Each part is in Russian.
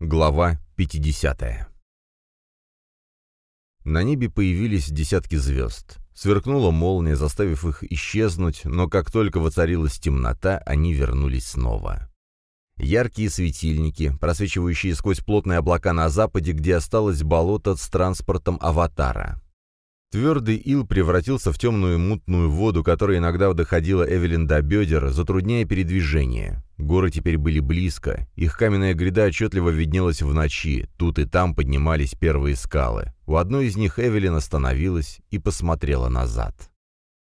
Глава 50 На небе появились десятки звезд. Сверкнула молния, заставив их исчезнуть, но как только воцарилась темнота, они вернулись снова. Яркие светильники, просвечивающие сквозь плотные облака на западе, где осталось болото с транспортом «Аватара». Твердый ил превратился в темную мутную воду, которая иногда доходила Эвелин до бедер, затрудняя передвижение. Горы теперь были близко, их каменная гряда отчетливо виднелась в ночи, тут и там поднимались первые скалы. У одной из них Эвелин остановилась и посмотрела назад.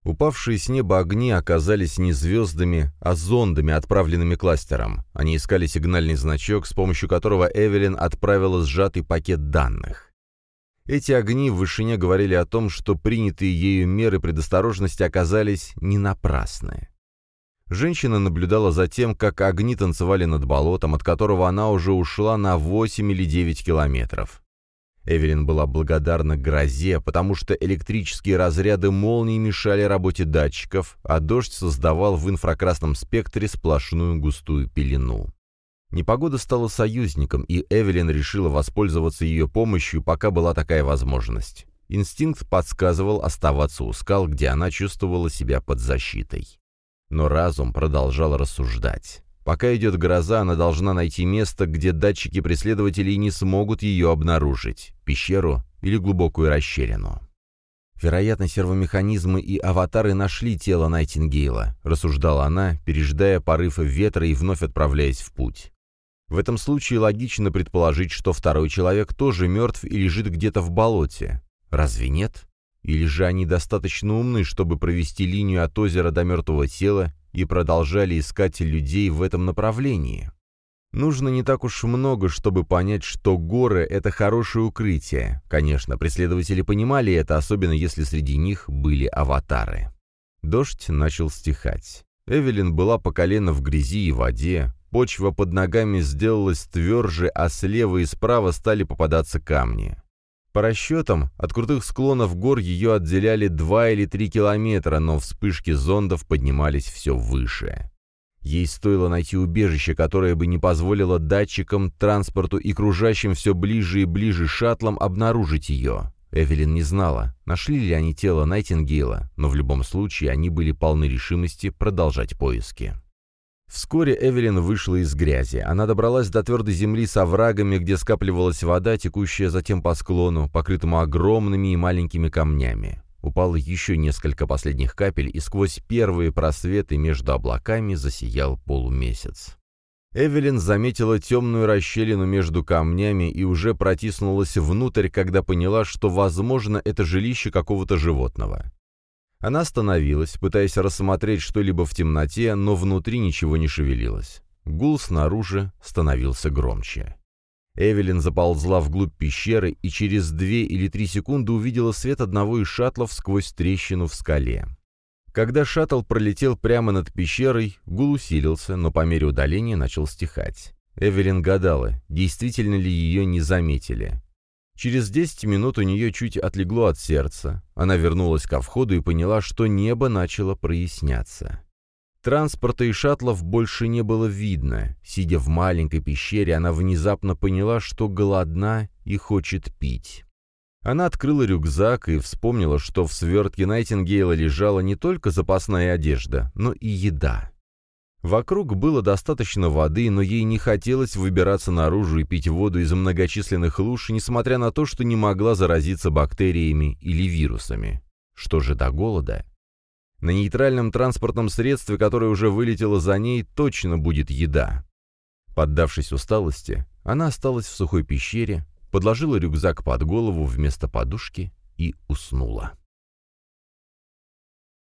Упавшие с неба огни оказались не звездами, а зондами, отправленными кластером. Они искали сигнальный значок, с помощью которого Эвелин отправила сжатый пакет данных. Эти огни в вышине говорили о том, что принятые ею меры предосторожности оказались не напрасны. Женщина наблюдала за тем, как огни танцевали над болотом, от которого она уже ушла на 8 или 9 километров. Эвелин была благодарна грозе, потому что электрические разряды молнии мешали работе датчиков, а дождь создавал в инфракрасном спектре сплошную густую пелену. Непогода стала союзником, и Эвелин решила воспользоваться ее помощью, пока была такая возможность. Инстинкт подсказывал оставаться у скал, где она чувствовала себя под защитой. Но разум продолжал рассуждать. Пока идет гроза, она должна найти место, где датчики преследователей не смогут ее обнаружить — пещеру или глубокую расщелину. «Вероятно, сервомеханизмы и аватары нашли тело Найтингейла», — рассуждала она, пережидая порыв ветра и вновь отправляясь в путь. В этом случае логично предположить, что второй человек тоже мертв и лежит где-то в болоте. Разве нет? Или же они достаточно умны, чтобы провести линию от озера до мертвого тела и продолжали искать людей в этом направлении? Нужно не так уж много, чтобы понять, что горы — это хорошее укрытие. Конечно, преследователи понимали это, особенно если среди них были аватары. Дождь начал стихать. Эвелин была по колено в грязи и воде, Почва под ногами сделалась тверже, а слева и справа стали попадаться камни. По расчетам, от крутых склонов гор ее отделяли 2 или 3 километра, но вспышки зондов поднимались все выше. Ей стоило найти убежище, которое бы не позволило датчикам, транспорту и кружащим все ближе и ближе шаттлам обнаружить ее. Эвелин не знала, нашли ли они тело Найтингейла, но в любом случае они были полны решимости продолжать поиски. Вскоре Эвелин вышла из грязи. Она добралась до твердой земли с оврагами, где скапливалась вода, текущая затем по склону, покрытому огромными и маленькими камнями. Упало еще несколько последних капель, и сквозь первые просветы между облаками засиял полумесяц. Эвелин заметила темную расщелину между камнями и уже протиснулась внутрь, когда поняла, что, возможно, это жилище какого-то животного. Она остановилась, пытаясь рассмотреть что-либо в темноте, но внутри ничего не шевелилось. Гул снаружи становился громче. Эвелин заползла вглубь пещеры и через две или три секунды увидела свет одного из шаттлов сквозь трещину в скале. Когда шаттл пролетел прямо над пещерой, гул усилился, но по мере удаления начал стихать. Эвелин гадала, действительно ли ее не заметили. Через 10 минут у нее чуть отлегло от сердца. Она вернулась ко входу и поняла, что небо начало проясняться. Транспорта и шаттлов больше не было видно. Сидя в маленькой пещере, она внезапно поняла, что голодна и хочет пить. Она открыла рюкзак и вспомнила, что в свертке Найтингейла лежала не только запасная одежда, но и еда. Вокруг было достаточно воды, но ей не хотелось выбираться наружу и пить воду из многочисленных луж, несмотря на то, что не могла заразиться бактериями или вирусами. Что же до голода? На нейтральном транспортном средстве, которое уже вылетело за ней, точно будет еда. Поддавшись усталости, она осталась в сухой пещере, подложила рюкзак под голову вместо подушки и уснула.